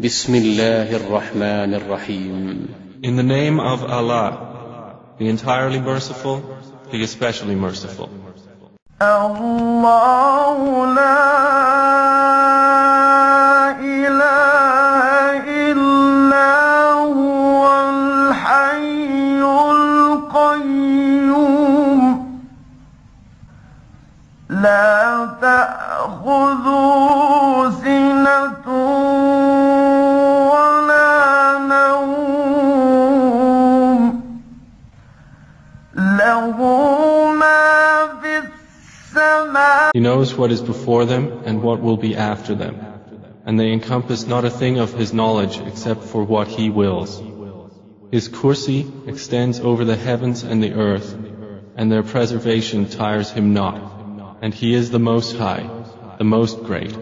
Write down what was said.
بسم الله الرحمن الرحيم In the name of Allah, the entirely merciful, the especially merciful. الله لا إله إلا هو الحي القيوم لا تأخذه He knows what is before them and what will be after them. And they encompass not a thing of His knowledge except for what He wills. His kursi extends over the heavens and the earth, and their preservation tires Him not. And He is the Most High, the Most Great.